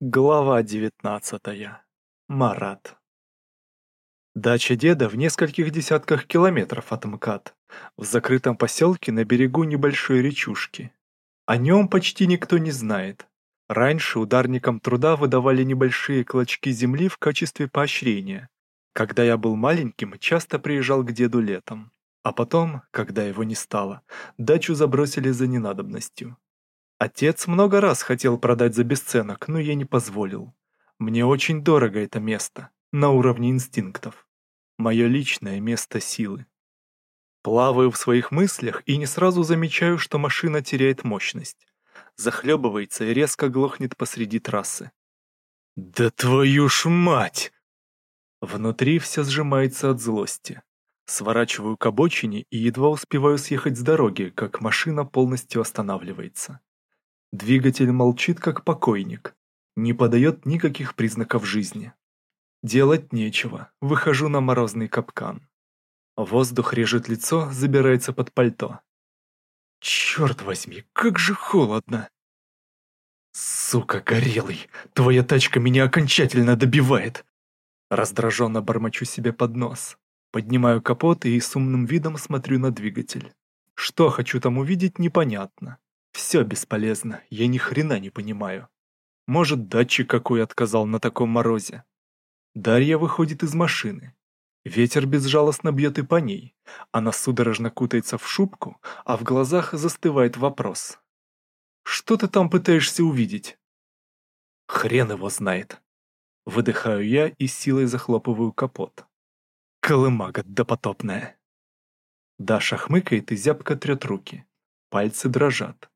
Глава девятнадцатая. Марат. Дача деда в нескольких десятках километров от МКАД, в закрытом поселке на берегу небольшой речушки. О нем почти никто не знает. Раньше ударникам труда выдавали небольшие клочки земли в качестве поощрения. Когда я был маленьким, часто приезжал к деду летом. А потом, когда его не стало, дачу забросили за ненадобностью. Отец много раз хотел продать за бесценок, но я не позволил. Мне очень дорого это место, на уровне инстинктов. Мое личное место силы. Плаваю в своих мыслях и не сразу замечаю, что машина теряет мощность. Захлебывается и резко глохнет посреди трассы. «Да твою ж мать!» Внутри все сжимается от злости. Сворачиваю к обочине и едва успеваю съехать с дороги, как машина полностью останавливается. Двигатель молчит, как покойник, не подает никаких признаков жизни. Делать нечего, выхожу на морозный капкан. Воздух режет лицо, забирается под пальто. Черт возьми, как же холодно! Сука, горелый, твоя тачка меня окончательно добивает. Раздраженно бормочу себе под нос. Поднимаю капот и с умным видом смотрю на двигатель. Что хочу там увидеть, непонятно. Все бесполезно, я ни хрена не понимаю. Может, датчик какой отказал на таком морозе. Дарья выходит из машины. Ветер безжалостно бьет и по ней. Она судорожно кутается в шубку, а в глазах застывает вопрос. «Что ты там пытаешься увидеть?» «Хрен его знает». Выдыхаю я и силой захлопываю капот. Колымага допотопная. Даша хмыкает и зябко трет руки. Пальцы дрожат.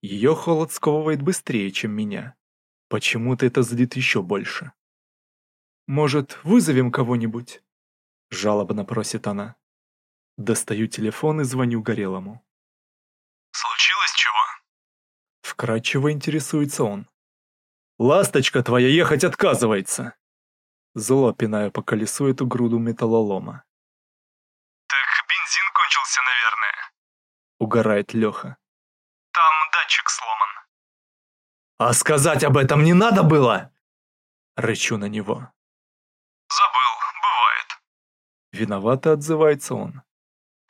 Ее холод сковывает быстрее, чем меня. Почему-то это злит еще больше. «Может, вызовем кого-нибудь?» Жалобно просит она. Достаю телефон и звоню Горелому. «Случилось чего?» Вкратчиво интересуется он. «Ласточка твоя ехать отказывается!» Зло пинаю по колесу эту груду металлолома. «Так бензин кончился, наверное», — угорает Леха. Датчик сломан. А сказать об этом не надо было? Рычу на него. Забыл, бывает. Виновато отзывается он.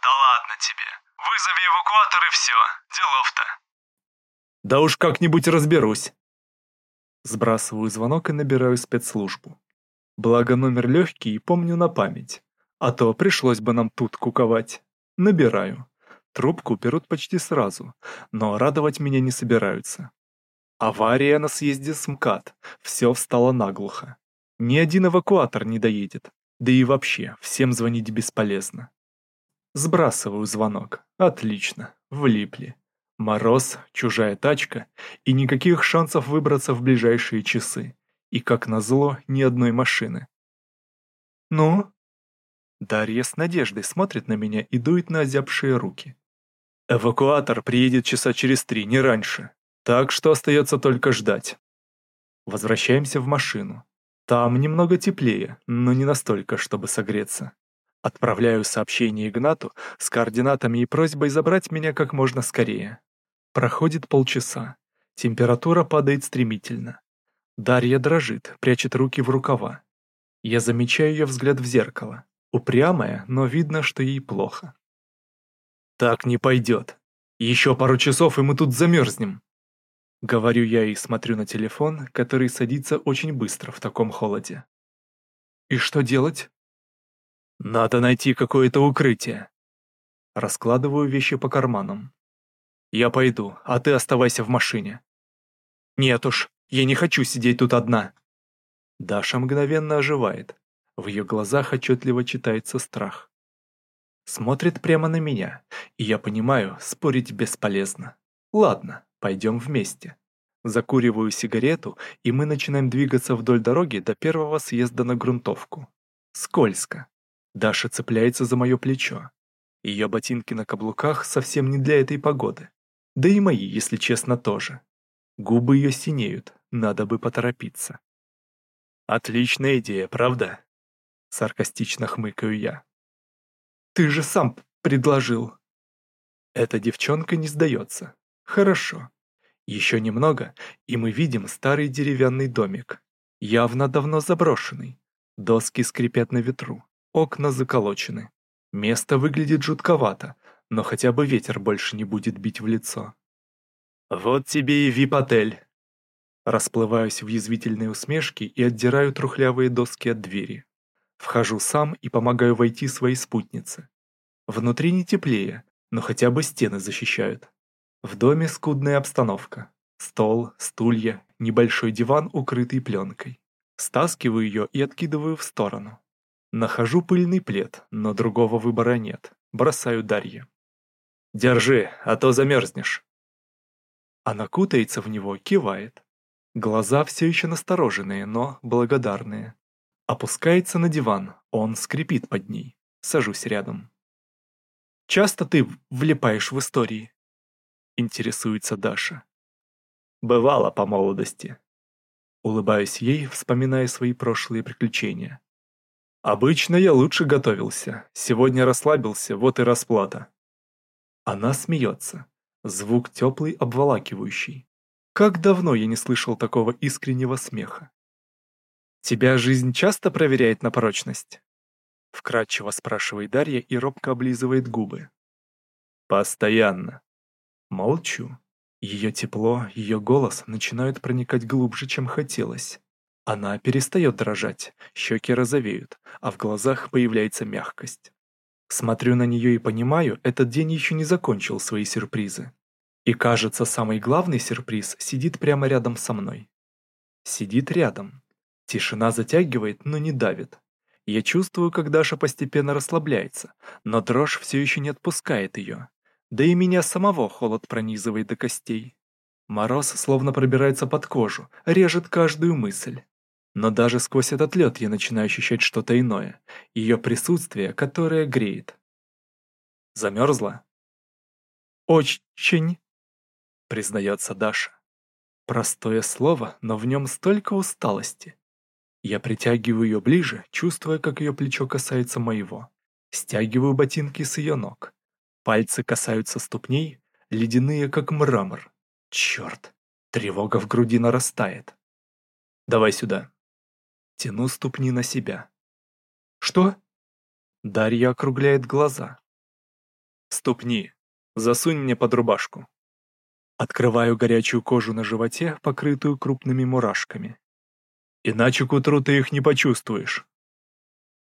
Да ладно тебе. Вызови эвакуатор и все. Делов-то. Да уж как-нибудь разберусь. Сбрасываю звонок и набираю спецслужбу. Благо номер легкий и помню на память. А то пришлось бы нам тут куковать. Набираю. Трубку берут почти сразу, но радовать меня не собираются. Авария на съезде с МКАД, все встало наглухо. Ни один эвакуатор не доедет, да и вообще, всем звонить бесполезно. Сбрасываю звонок. Отлично, влипли. Мороз, чужая тачка и никаких шансов выбраться в ближайшие часы. И, как назло, ни одной машины. «Ну?» Дарья с надеждой смотрит на меня и дует на озябшие руки. Эвакуатор приедет часа через три, не раньше. Так что остается только ждать. Возвращаемся в машину. Там немного теплее, но не настолько, чтобы согреться. Отправляю сообщение Игнату с координатами и просьбой забрать меня как можно скорее. Проходит полчаса. Температура падает стремительно. Дарья дрожит, прячет руки в рукава. Я замечаю ее взгляд в зеркало. Упрямая, но видно, что ей плохо. «Так не пойдет. Еще пару часов, и мы тут замерзнем». Говорю я и смотрю на телефон, который садится очень быстро в таком холоде. «И что делать?» «Надо найти какое-то укрытие». Раскладываю вещи по карманам. «Я пойду, а ты оставайся в машине». «Нет уж, я не хочу сидеть тут одна». Даша мгновенно оживает. В ее глазах отчетливо читается страх. Смотрит прямо на меня, и я понимаю, спорить бесполезно. Ладно, пойдем вместе. Закуриваю сигарету, и мы начинаем двигаться вдоль дороги до первого съезда на грунтовку. Скользко. Даша цепляется за мое плечо. Ее ботинки на каблуках совсем не для этой погоды. Да и мои, если честно, тоже. Губы ее синеют, надо бы поторопиться. Отличная идея, правда? Саркастично хмыкаю я. «Ты же сам предложил». Эта девчонка не сдается. Хорошо. Еще немного, и мы видим старый деревянный домик, явно давно заброшенный. Доски скрипят на ветру, окна заколочены. Место выглядит жутковато, но хотя бы ветер больше не будет бить в лицо. «Вот тебе и вип-отель!» Расплываюсь в язвительной усмешке и отдираю трухлявые доски от двери. Вхожу сам и помогаю войти своей спутнице. Внутри не теплее, но хотя бы стены защищают. В доме скудная обстановка. Стол, стулья, небольшой диван, укрытый пленкой. Стаскиваю ее и откидываю в сторону. Нахожу пыльный плед, но другого выбора нет. Бросаю Дарье. «Держи, а то замерзнешь». Она кутается в него, кивает. Глаза все еще настороженные, но благодарные. Опускается на диван, он скрипит под ней. Сажусь рядом. «Часто ты влипаешь в истории?» интересуется Даша. Бывало по молодости. Улыбаюсь ей, вспоминая свои прошлые приключения. Обычно я лучше готовился, сегодня расслабился, вот и расплата. Она смеется. Звук теплый, обволакивающий. Как давно я не слышал такого искреннего смеха. «Тебя жизнь часто проверяет на прочность?» Вкратчиво спрашивает Дарья и робко облизывает губы. «Постоянно», Молчу. Ее тепло, ее голос начинают проникать глубже, чем хотелось. Она перестает дрожать, щеки розовеют, а в глазах появляется мягкость. Смотрю на нее и понимаю, этот день еще не закончил свои сюрпризы. И кажется, самый главный сюрприз сидит прямо рядом со мной. Сидит рядом. Тишина затягивает, но не давит. Я чувствую, как Даша постепенно расслабляется, но дрожь все еще не отпускает ее. Да и меня самого холод пронизывает до костей. Мороз словно пробирается под кожу, режет каждую мысль. Но даже сквозь этот лед я начинаю ощущать что-то иное, ее присутствие, которое греет. Замерзла? Очень, признается Даша. Простое слово, но в нем столько усталости. Я притягиваю ее ближе, чувствуя, как ее плечо касается моего. Стягиваю ботинки с ее ног. Пальцы касаются ступней, ледяные, как мрамор. Черт, тревога в груди нарастает. Давай сюда. Тяну ступни на себя. Что? Дарья округляет глаза. Ступни. Засунь мне под рубашку. Открываю горячую кожу на животе, покрытую крупными мурашками. Иначе к утру ты их не почувствуешь.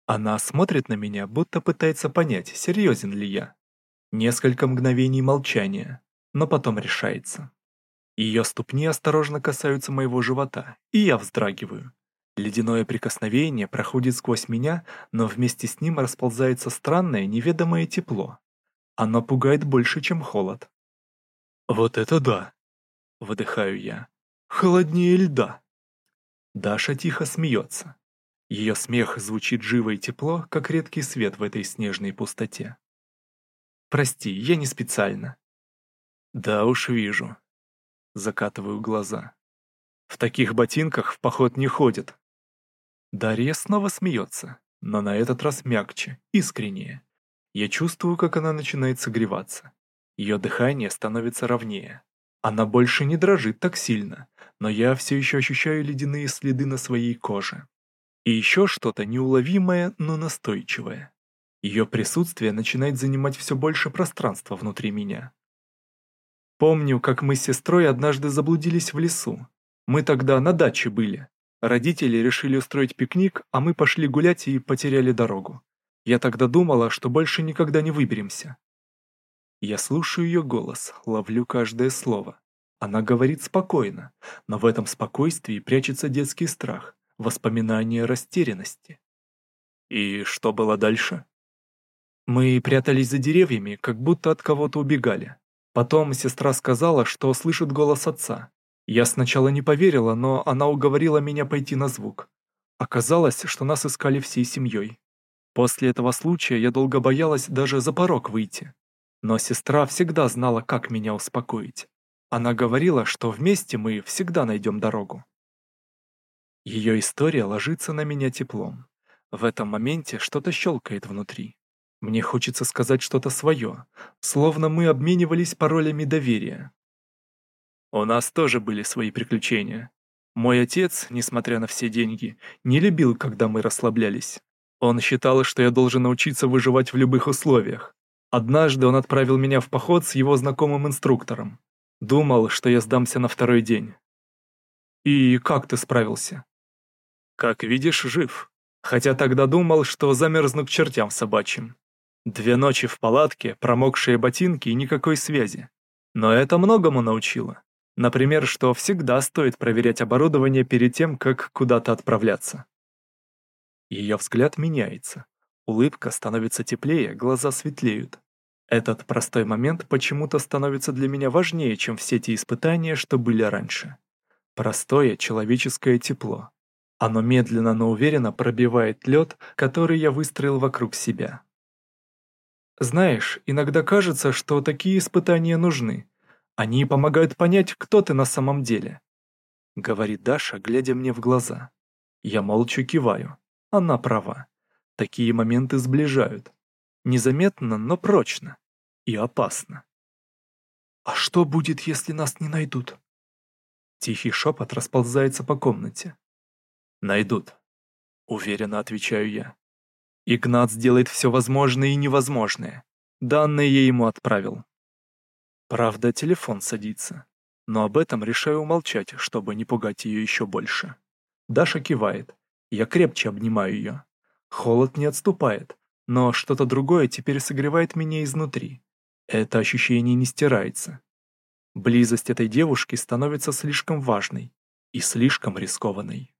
Она смотрит на меня, будто пытается понять, серьезен ли я. Несколько мгновений молчания, но потом решается. Ее ступни осторожно касаются моего живота, и я вздрагиваю. Ледяное прикосновение проходит сквозь меня, но вместе с ним расползается странное неведомое тепло. Оно пугает больше, чем холод. «Вот это да!» — выдыхаю я. «Холоднее льда!» Даша тихо смеется. Ее смех звучит живо и тепло, как редкий свет в этой снежной пустоте. Прости, я не специально. Да уж вижу. Закатываю глаза. В таких ботинках в поход не ходят. Дарья снова смеется, но на этот раз мягче, искреннее. Я чувствую, как она начинает согреваться. Ее дыхание становится ровнее. Она больше не дрожит так сильно, но я все еще ощущаю ледяные следы на своей коже. И еще что-то неуловимое, но настойчивое. Ее присутствие начинает занимать все больше пространства внутри меня. Помню, как мы с сестрой однажды заблудились в лесу. Мы тогда на даче были. Родители решили устроить пикник, а мы пошли гулять и потеряли дорогу. Я тогда думала, что больше никогда не выберемся. Я слушаю ее голос, ловлю каждое слово. Она говорит спокойно, но в этом спокойствии прячется детский страх, воспоминание растерянности. И что было дальше? Мы прятались за деревьями, как будто от кого-то убегали. Потом сестра сказала, что слышит голос отца. Я сначала не поверила, но она уговорила меня пойти на звук. Оказалось, что нас искали всей семьей. После этого случая я долго боялась даже за порог выйти. Но сестра всегда знала, как меня успокоить. Она говорила, что вместе мы всегда найдем дорогу. Ее история ложится на меня теплом. В этом моменте что-то щелкает внутри. Мне хочется сказать что-то свое, словно мы обменивались паролями доверия. У нас тоже были свои приключения. Мой отец, несмотря на все деньги, не любил, когда мы расслаблялись. Он считал, что я должен научиться выживать в любых условиях. Однажды он отправил меня в поход с его знакомым инструктором. Думал, что я сдамся на второй день. И как ты справился? Как видишь, жив. Хотя тогда думал, что замерзну к чертям собачьим. Две ночи в палатке, промокшие ботинки и никакой связи. Но это многому научило. Например, что всегда стоит проверять оборудование перед тем, как куда-то отправляться. Ее взгляд меняется. Улыбка становится теплее, глаза светлеют. Этот простой момент почему-то становится для меня важнее, чем все те испытания, что были раньше. Простое человеческое тепло. Оно медленно, но уверенно пробивает лед, который я выстроил вокруг себя. Знаешь, иногда кажется, что такие испытания нужны. Они помогают понять, кто ты на самом деле. Говорит Даша, глядя мне в глаза. Я молча киваю. Она права. Такие моменты сближают. Незаметно, но прочно. И опасно. «А что будет, если нас не найдут?» Тихий шепот расползается по комнате. «Найдут», — уверенно отвечаю я. Игнат сделает все возможное и невозможное. Данные я ему отправил. Правда, телефон садится. Но об этом решаю умолчать, чтобы не пугать ее еще больше. Даша кивает. Я крепче обнимаю ее. Холод не отступает, но что-то другое теперь согревает меня изнутри. Это ощущение не стирается. Близость этой девушки становится слишком важной и слишком рискованной.